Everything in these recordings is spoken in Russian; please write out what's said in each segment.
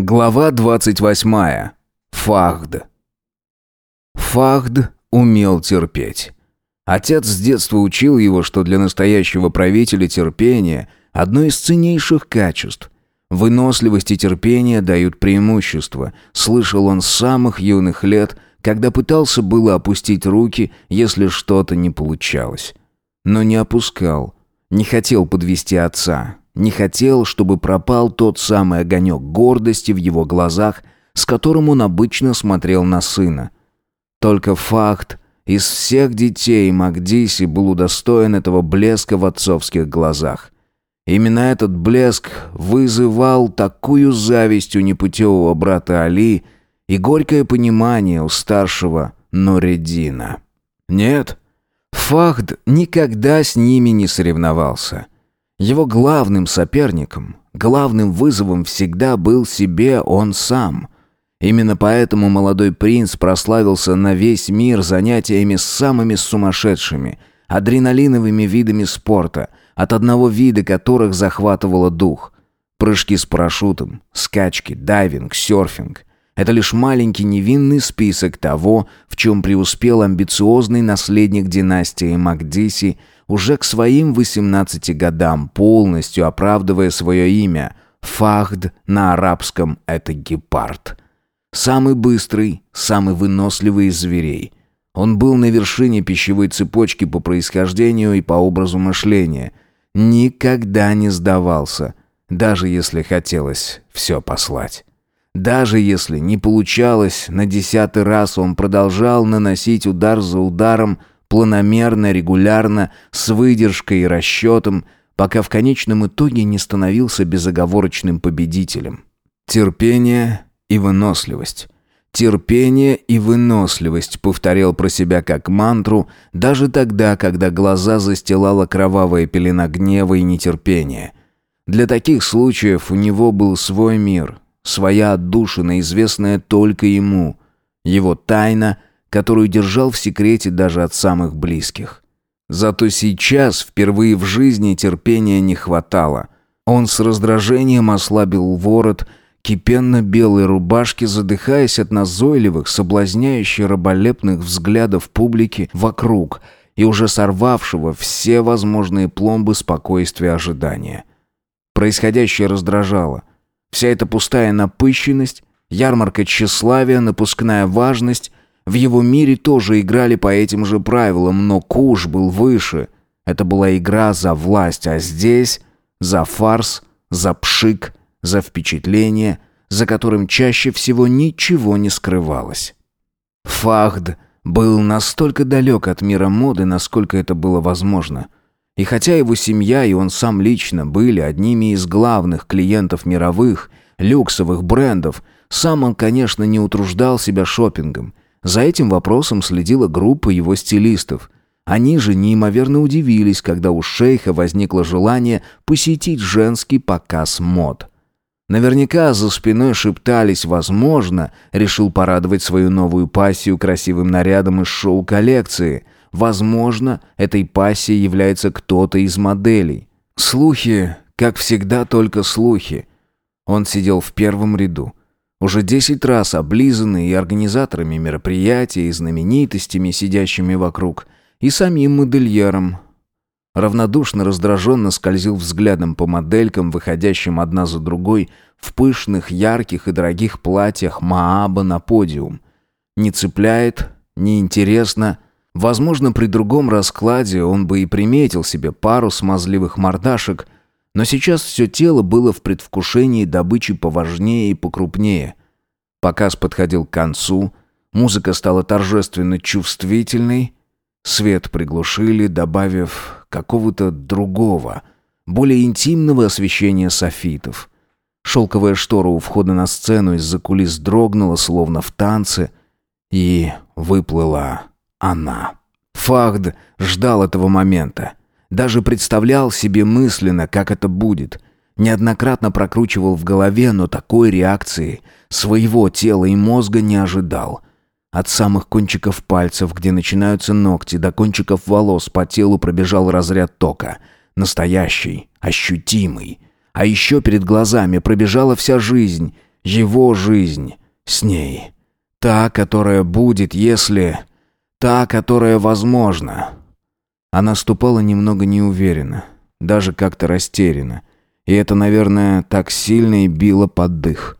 Глава 28. Фахд. Фахд умел терпеть. Отец с детства учил его, что для настоящего правителя терпение – одно из ценнейших качеств. Выносливость и терпение дают преимущество, слышал он с самых юных лет, когда пытался было опустить руки, если что-то не получалось. Но не опускал, не хотел подвести отца, не хотел, чтобы пропал тот самый огонек гордости в его глазах, с которым он обычно смотрел на сына. Только факт из всех детей Макдиси был удостоен этого блеска в отцовских глазах. Именно этот блеск вызывал такую зависть у непутевого брата Али и горькое понимание у старшего Нореддина. Нет, Фахд никогда с ними не соревновался – его главным соперником, главным вызовом всегда был себе он сам. Именно поэтому молодой принц прославился на весь мир занятиями с самыми сумасшедшими, адреналиновыми видами спорта, от одного вида которых захватывало дух. Прыжки с парашютом, скачки, дайвинг, серфинг. Это лишь маленький невинный список того, в чем преуспел амбициозный наследник династии Макдиси – уже к своим 18 годам, полностью оправдывая свое имя. Фахд на арабском – это гепард. Самый быстрый, самый выносливый из зверей. Он был на вершине пищевой цепочки по происхождению и по образу мышления. Никогда не сдавался, даже если хотелось все послать. Даже если не получалось, на десятый раз он продолжал наносить удар за ударом, планомерно, регулярно, с выдержкой и расчетом, пока в конечном итоге не становился безоговорочным победителем. Терпение и выносливость. Терпение и выносливость повторял про себя как мантру, даже тогда, когда глаза застилала кровавая пелена гнева и нетерпения. Для таких случаев у него был свой мир, своя отдушина, известная только ему, его тайна — которую держал в секрете даже от самых близких. Зато сейчас, впервые в жизни, терпения не хватало. Он с раздражением ослабил ворот кипенно-белой рубашки, задыхаясь от назойливых, соблазняющих раболепных взглядов публики вокруг и уже сорвавшего все возможные пломбы спокойствия ожидания. Происходящее раздражало. Вся эта пустая напыщенность, ярмарка тщеславия, напускная важность в его мире тоже играли по этим же правилам, но куш был выше. Это была игра за власть, а здесь за фарс, за пшик, за впечатление, за которым чаще всего ничего не скрывалось. Фахд был настолько далек от мира моды, насколько это было возможно. И хотя его семья и он сам лично были одними из главных клиентов мировых, люксовых брендов, сам он, конечно, не утруждал себя шопингом – за этим вопросом следила группа его стилистов. Они же неимоверно удивились, когда у шейха возникло желание посетить женский показ мод. Наверняка за спиной шептались «возможно», решил порадовать свою новую пассию красивым нарядом из шоу-коллекции. Возможно, этой пассией является кто-то из моделей. Слухи, как всегда, только слухи. Он сидел в первом ряду. Уже десять раз облизанный и организаторами мероприятия, и знаменитостями, сидящими вокруг, и самим модельером. Равнодушно, раздраженно скользил взглядом по моделькам, выходящим одна за другой, в пышных, ярких и дорогих платьях Мааба на подиум. Не цепляет, не интересно. Возможно, при другом раскладе он бы и приметил себе пару смазливых мордашек – но сейчас все тело было в предвкушении добычи поважнее и покрупнее. Показ подходил к концу, музыка стала торжественно чувствительной, свет приглушили, добавив какого-то другого, более интимного освещения софитов. Шелковая штора у входа на сцену из-за кулис дрогнула, словно в танце, и выплыла она. Фахд ждал этого момента. Даже представлял себе мысленно, как это будет. Неоднократно прокручивал в голове, но такой реакции своего тела и мозга не ожидал. От самых кончиков пальцев, где начинаются ногти, до кончиков волос по телу пробежал разряд тока. Настоящий, ощутимый. А еще перед глазами пробежала вся жизнь. Его жизнь с ней. Та, которая будет, если... Та, которая возможна. Она ступала немного неуверенно, даже как-то растерянно. И это, наверное, так сильно и било под дых.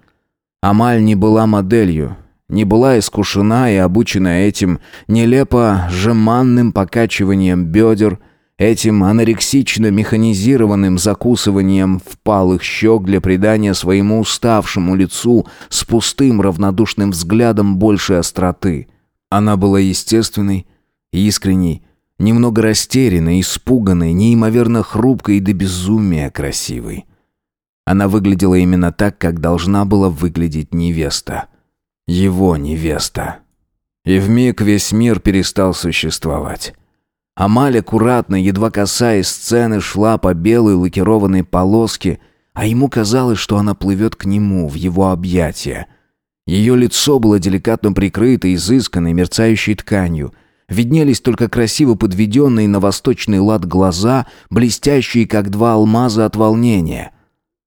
Амаль не была моделью, не была искушена и обучена этим нелепо жеманным покачиванием бедер, этим анорексично механизированным закусыванием впалых щек для придания своему уставшему лицу с пустым равнодушным взглядом большей остроты. Она была естественной, искренней, немного растерянной, испуганной, неимоверно хрупкой и до безумия красивой. Она выглядела именно так, как должна была выглядеть невеста — его невеста. И вмиг весь мир перестал существовать. Амаль аккуратно, едва касаясь сцены, шла по белой лакированной полоске, а ему казалось, что она плывет к нему, в его объятия. Ее лицо было деликатно прикрыто изысканной мерцающей тканью. Виднелись только красиво подведенные на восточный лад глаза, блестящие, как два алмаза от волнения —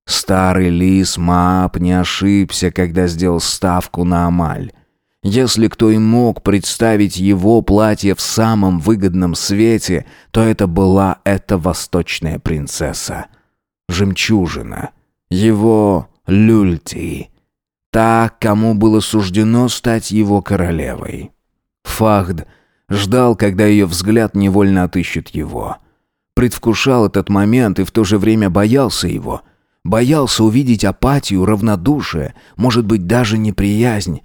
Старый лис Маап не ошибся, когда сделал ставку на Амаль. Если кто и мог представить его платье в самом выгодном свете, то это была эта восточная принцесса. Жемчужина. Его люльти. Та, кому было суждено стать его королевой. Фахд ждал, когда ее взгляд невольно отыщет его. Предвкушал этот момент и в то же время боялся его — Боялся увидеть апатию, равнодушие, может быть, даже неприязнь.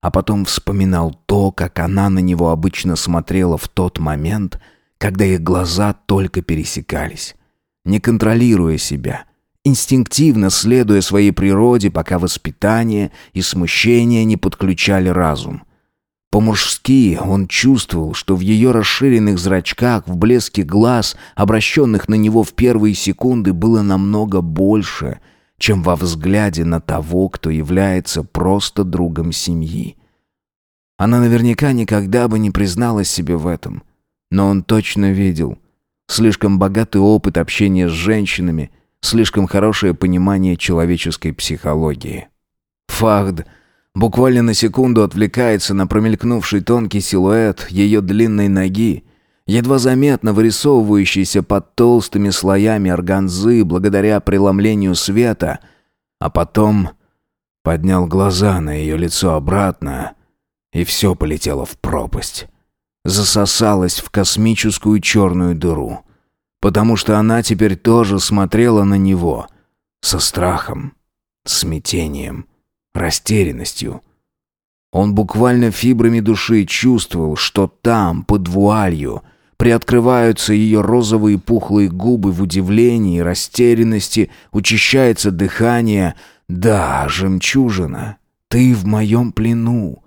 А потом вспоминал то, как она на него обычно смотрела в тот момент, когда их глаза только пересекались. Не контролируя себя, инстинктивно следуя своей природе, пока воспитание и смущение не подключали разум. По-мужски он чувствовал, что в ее расширенных зрачках, в блеске глаз, обращенных на него в первые секунды, было намного больше, чем во взгляде на того, кто является просто другом семьи. Она наверняка никогда бы не призналась себе в этом, но он точно видел. Слишком богатый опыт общения с женщинами, слишком хорошее понимание человеческой психологии. Фахд — Буквально на секунду отвлекается на промелькнувший тонкий силуэт ее длинной ноги, едва заметно вырисовывающийся под толстыми слоями органзы благодаря преломлению света, а потом поднял глаза на ее лицо обратно, и все полетело в пропасть. Засосалось в космическую черную дыру, потому что она теперь тоже смотрела на него со страхом, смятением — растерянностью. Он буквально фибрами души чувствовал, что там, под вуалью, приоткрываются ее розовые пухлые губы в удивлении, растерянности, учащается дыхание. «Да, жемчужина, ты в моем плену.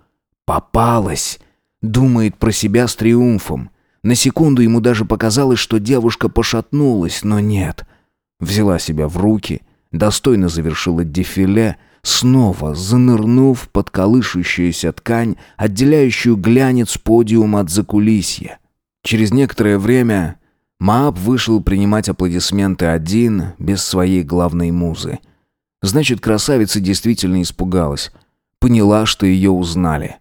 Попалась!» Думает про себя с триумфом. На секунду ему даже показалось, что девушка пошатнулась, но нет. Взяла себя в руки, достойно завершила дефиле, снова занырнув под колышущуюся ткань, отделяющую глянец подиума от закулисья. Через некоторое время Мааб вышел принимать аплодисменты один, без своей главной музы. Значит, красавица действительно испугалась. Поняла, что ее узнали.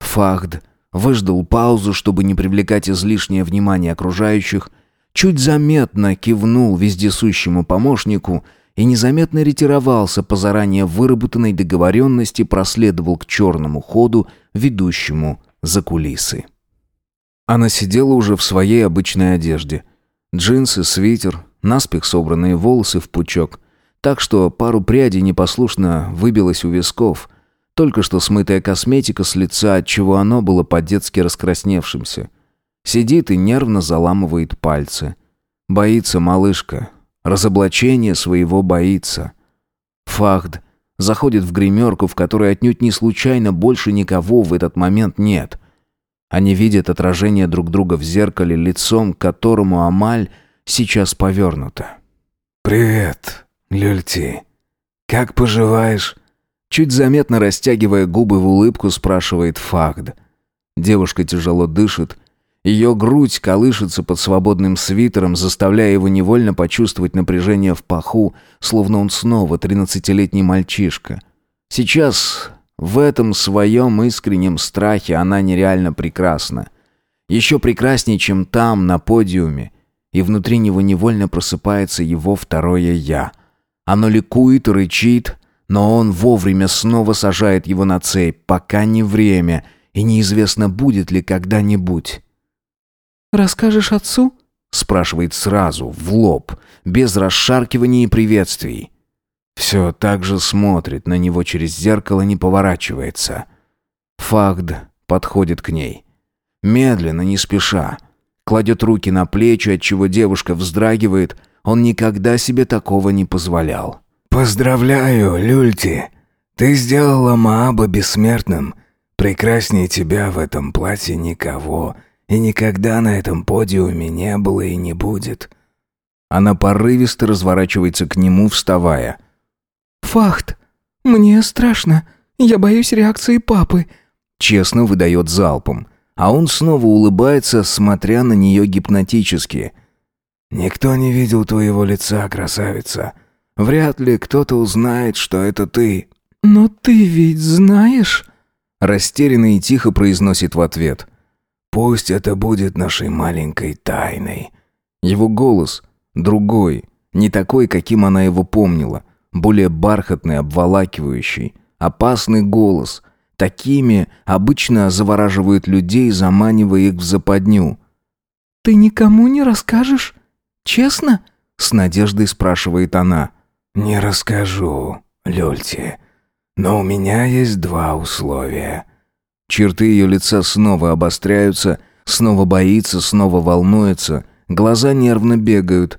Фахд выждал паузу, чтобы не привлекать излишнее внимание окружающих, чуть заметно кивнул вездесущему помощнику — и незаметно ретировался по заранее выработанной договоренности, проследовал к черному ходу, ведущему за кулисы. Она сидела уже в своей обычной одежде. Джинсы, свитер, наспех собранные волосы в пучок, так что пару прядей непослушно выбилось у висков, только что смытая косметика с лица, отчего оно было по-детски раскрасневшимся. Сидит и нервно заламывает пальцы. Боится малышка, Разоблачение своего боится. Фахд заходит в гримерку, в которой отнюдь не случайно больше никого в этот момент нет. Они видят отражение друг друга в зеркале, лицом к которому Амаль сейчас повернута. «Привет, Люльти. Как поживаешь?» Чуть заметно растягивая губы в улыбку, спрашивает Фахд. Девушка тяжело дышит, ее грудь колышется под свободным свитером, заставляя его невольно почувствовать напряжение в паху, словно он снова тринадцатилетний мальчишка. Сейчас в этом своем искреннем страхе она нереально прекрасна. Еще прекраснее, чем там, на подиуме. И внутри него невольно просыпается его второе «я». Оно ликует рычит, но он вовремя снова сажает его на цепь, пока не время, и неизвестно, будет ли когда-нибудь. «Расскажешь отцу?» — спрашивает сразу, в лоб, без расшаркиваний и приветствий. Все так же смотрит на него через зеркало, не поворачивается. Фагд подходит к ней. Медленно, не спеша. Кладет руки на плечи, отчего девушка вздрагивает. Он никогда себе такого не позволял. «Поздравляю, Люльти! Ты сделала Мааба бессмертным. Прекраснее тебя в этом платье никого, и никогда на этом подиуме не было и не будет». Она порывисто разворачивается к нему, вставая. «Фахт, мне страшно. Я боюсь реакции папы», — честно выдает залпом. А он снова улыбается, смотря на нее гипнотически. «Никто не видел твоего лица, красавица. Вряд ли кто-то узнает, что это ты». «Но ты ведь знаешь...» Растерянно и тихо произносит в ответ. «Пусть это будет нашей маленькой тайной». Его голос другой, не такой, каким она его помнила. Более бархатный, обволакивающий. Опасный голос. Такими обычно завораживают людей, заманивая их в западню. «Ты никому не расскажешь? Честно?» С надеждой спрашивает она. «Не расскажу, Люльти. Но у меня есть два условия». Черты ее лица снова обостряются, снова боится, снова волнуется, глаза нервно бегают.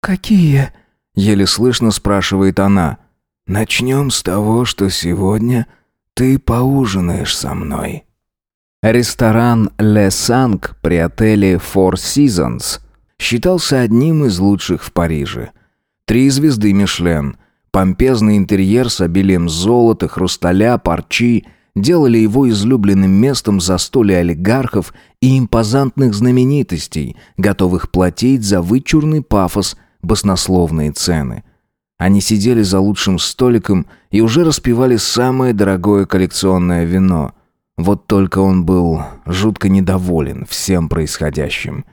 «Какие?» — еле слышно спрашивает она. «Начнем с того, что сегодня ты поужинаешь со мной». Ресторан «Ле Санг» при отеле «Four Seasons» считался одним из лучших в Париже. Три звезды Мишлен, помпезный интерьер с обилием золота, хрусталя, парчи делали его излюбленным местом застолья олигархов и импозантных знаменитостей, готовых платить за вычурный пафос баснословные цены. Они сидели за лучшим столиком и уже распивали самое дорогое коллекционное вино. Вот только он был жутко недоволен всем происходящим.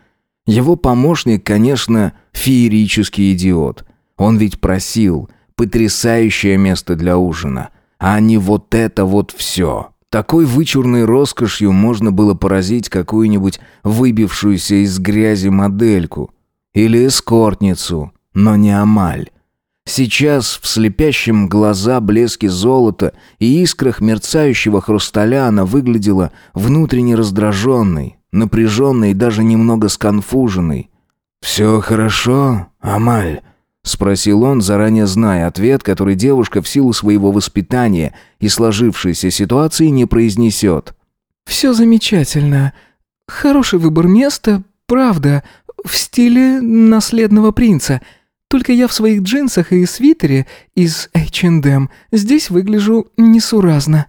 Его помощник, конечно, феерический идиот – он ведь просил потрясающее место для ужина, а не вот это вот все. Такой вычурной роскошью можно было поразить какую-нибудь выбившуюся из грязи модельку или эскортницу, но не Амаль. Сейчас в слепящем глаза блеске золота и искрах мерцающего хрусталя она выглядела внутренне раздраженной, напряженной и даже немного сконфуженной. «Все хорошо, Амаль?» Спросил он, заранее зная ответ, который девушка в силу своего воспитания и сложившейся ситуации не произнесет. «Все замечательно. Хороший выбор места, правда, в стиле наследного принца. Только я в своих джинсах и свитере из H&M здесь выгляжу несуразно».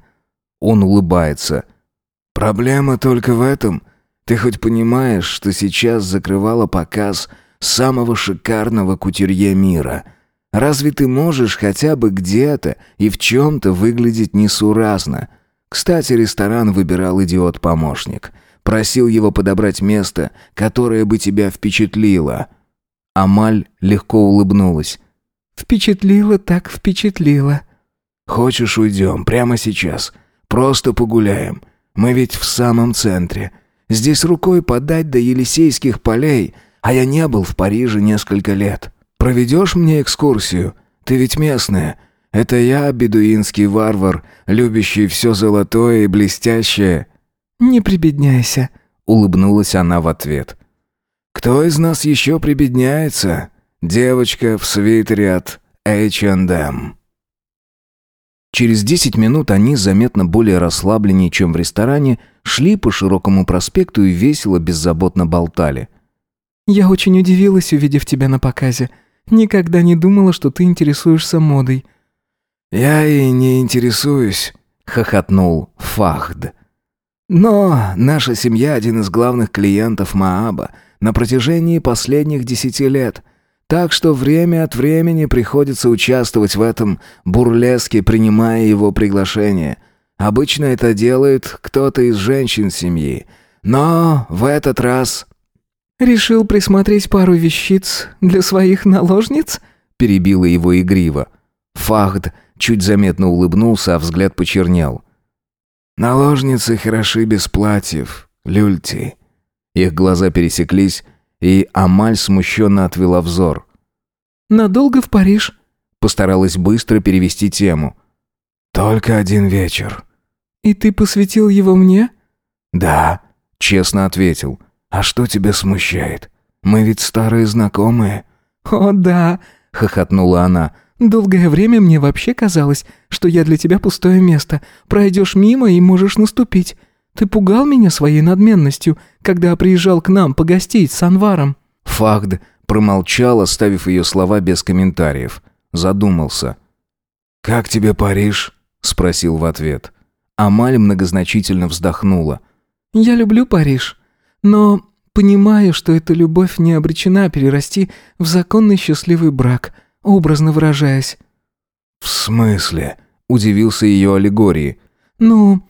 Он улыбается. «Проблема только в этом. Ты хоть понимаешь, что сейчас закрывала показ самого шикарного кутюрье мира. Разве ты можешь хотя бы где-то и в чем-то выглядеть несуразно? Кстати, ресторан выбирал идиот-помощник. Просил его подобрать место, которое бы тебя впечатлило. Амаль легко улыбнулась. «Впечатлило так впечатлило». «Хочешь, уйдем прямо сейчас? Просто погуляем. Мы ведь в самом центре. Здесь рукой подать до Елисейских полей, а я не был в Париже несколько лет. Проведешь мне экскурсию? Ты ведь местная. Это я, бедуинский варвар, любящий все золотое и блестящее». «Не прибедняйся», — улыбнулась она в ответ. «Кто из нас еще прибедняется? Девочка в свитере от H&M». Через десять минут они, заметно более расслабленнее, чем в ресторане, шли по широкому проспекту и весело, беззаботно болтали. «Я очень удивилась, увидев тебя на показе. Никогда не думала, что ты интересуешься модой». «Я и не интересуюсь», — хохотнул Фахд. «Но наша семья один из главных клиентов Мааба на протяжении последних десяти лет. Так что время от времени приходится участвовать в этом бурлеске, принимая его приглашение. Обычно это делает кто-то из женщин семьи. Но в этот раз... «Решил присмотреть пару вещиц для своих наложниц?» перебила его игриво. Фахд чуть заметно улыбнулся, а взгляд почернел. «Наложницы хороши без платьев, люльти». Их глаза пересеклись, и Амаль смущенно отвела взор. «Надолго в Париж?» Постаралась быстро перевести тему. «Только один вечер». «И ты посвятил его мне?» «Да», — честно ответил. «А что тебя смущает? Мы ведь старые знакомые». «О, да», — хохотнула она. «Долгое время мне вообще казалось, что я для тебя пустое место. Пройдешь мимо и можешь наступить. Ты пугал меня своей надменностью, когда приезжал к нам погостить с Анваром». Фахд промолчал, оставив ее слова без комментариев. Задумался. «Как тебе Париж?» — спросил в ответ. Амаль многозначительно вздохнула. «Я люблю Париж, но понимаю, что эта любовь не обречена перерасти в законный счастливый брак, образно выражаясь». «В смысле?» — удивился ее аллегории. «Ну,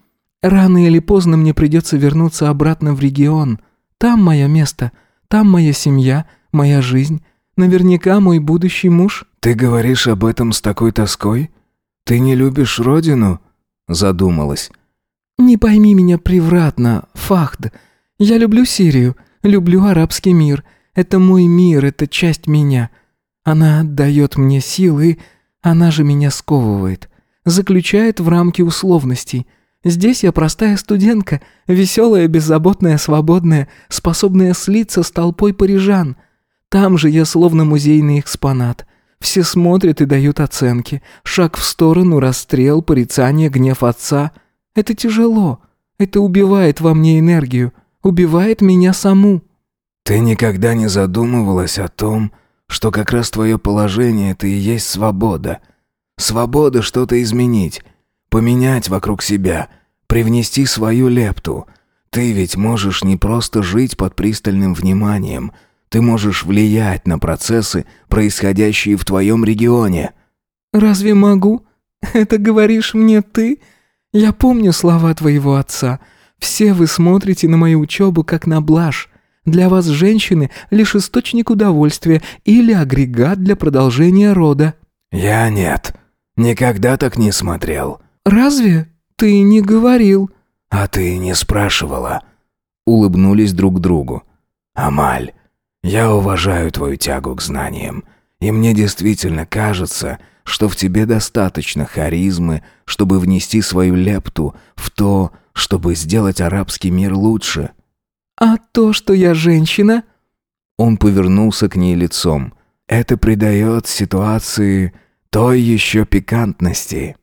рано или поздно мне придется вернуться обратно в регион. Там мое место, там моя семья, моя жизнь, наверняка мой будущий муж». «Ты говоришь об этом с такой тоской? Ты не любишь родину?» Задумалась. «Не пойми меня превратно, Фахд. Я люблю Сирию, люблю арабский мир. Это мой мир, это часть меня. Она дает мне силы, она же меня сковывает, заключает в рамки условностей. Здесь я простая студентка, веселая, беззаботная, свободная, способная слиться с толпой парижан. Там же я словно музейный экспонат. Все смотрят и дают оценки. Шаг в сторону, расстрел, порицание, гнев отца. Это тяжело. Это убивает во мне энергию. Убивает меня саму. Ты никогда не задумывалась о том, что как раз твое положение – это и есть свобода. Свобода что-то изменить, поменять вокруг себя, привнести свою лепту. Ты ведь можешь не просто жить под пристальным вниманием, ты можешь влиять на процессы, происходящие в твоем регионе. «Разве могу? Это говоришь мне ты? Я помню слова твоего отца. Все вы смотрите на мою учебу как на блажь. Для вас женщины — лишь источник удовольствия или агрегат для продолжения рода». «Я нет. Никогда так не смотрел». «Разве? Ты не говорил». «А ты не спрашивала». Улыбнулись друг другу. «Амаль, я уважаю твою тягу к знаниям, и мне действительно кажется, что в тебе достаточно харизмы, чтобы внести свою лепту в то, чтобы сделать арабский мир лучше». «А то, что я женщина?» Он повернулся к ней лицом. «Это придает ситуации той еще пикантности».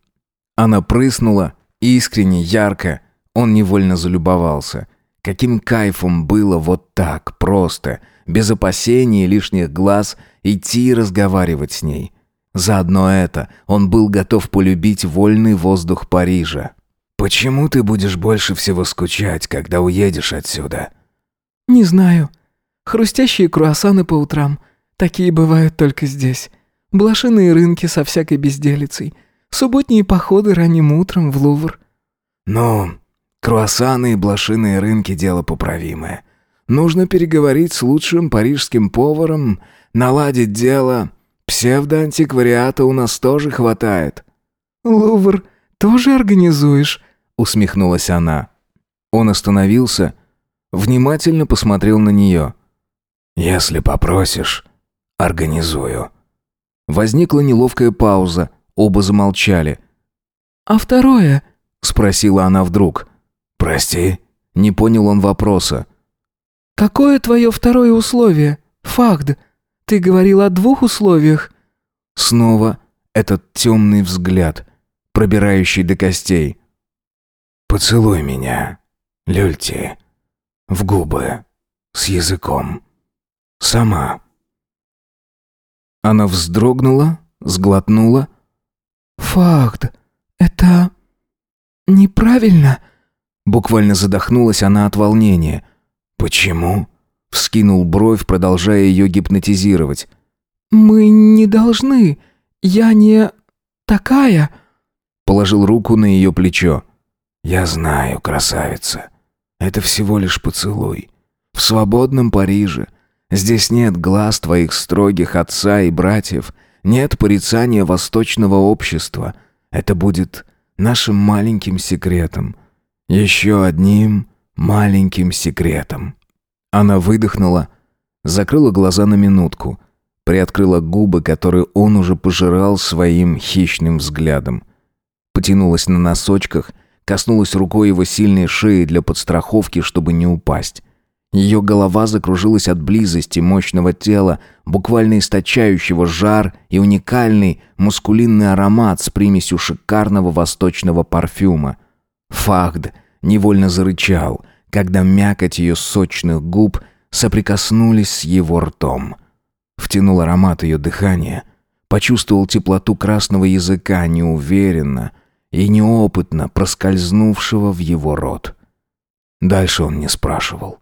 Она прыснула, искренне, ярко. Он невольно залюбовался. Каким кайфом было вот так, просто, без опасений и лишних глаз, идти и разговаривать с ней. Заодно это он был готов полюбить вольный воздух Парижа. «Почему ты будешь больше всего скучать, когда уедешь отсюда?» «Не знаю. Хрустящие круассаны по утрам. Такие бывают только здесь. Блошиные рынки со всякой безделицей. Субботние походы ранним утром в Лувр». «Ну, круассаны и блошиные рынки – дело поправимое. Нужно переговорить с лучшим парижским поваром, наладить дело. Псевдоантиквариата у нас тоже хватает». «Лувр тоже организуешь?» – усмехнулась она. Он остановился – Внимательно посмотрел на нее. «Если попросишь, организую». Возникла неловкая пауза, оба замолчали. «А второе?» — спросила она вдруг. «Прости?» — не понял он вопроса. «Какое твое второе условие? Факт. Ты говорил о двух условиях». Снова этот темный взгляд, пробирающий до костей. «Поцелуй меня, Люльти» в губы, с языком. Сама. Она вздрогнула, сглотнула. «Факт, это неправильно?» Буквально задохнулась она от волнения. «Почему?» Вскинул бровь, продолжая ее гипнотизировать. мы не должны. Я не такая...» Положил руку на ее плечо. «Я знаю, красавица. Это всего лишь поцелуй. В свободном Париже. Здесь нет глаз твоих строгих отца и братьев, нет порицания восточного общества. Это будет нашим маленьким секретом. Еще одним маленьким секретом». Она выдохнула, закрыла глаза на минутку, приоткрыла губы, которые он уже пожирал своим хищным взглядом. Потянулась на носочках, коснулась рукой его сильной шеи для подстраховки, чтобы не упасть. Ее голова закружилась от близости мощного тела, буквально источающего жар и уникальный мускулинный аромат с примесью шикарного восточного парфюма. Фахд невольно зарычал, когда мякоть ее сочных губ соприкоснулись с его ртом. Втянул аромат ее дыхания, почувствовал теплоту красного языка неуверенно и неопытно проскользнувшего в его рот. Дальше он не спрашивал.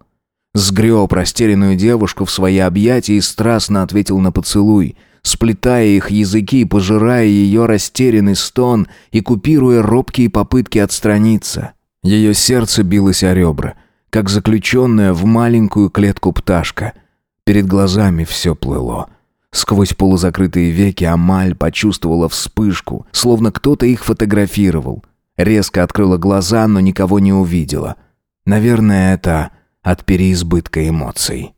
Сгреб растерянную девушку в свои объятия и страстно ответил на поцелуй, сплетая их языки, пожирая ее растерянный стон и купируя робкие попытки отстраниться. Ее сердце билось о ребра, как заключенная в маленькую клетку пташка. Перед глазами все плыло. Сквозь полузакрытые веки Амаль почувствовала вспышку, словно кто-то их фотографировал. Резко открыла глаза, но никого не увидела. Наверное, это от переизбытка эмоций.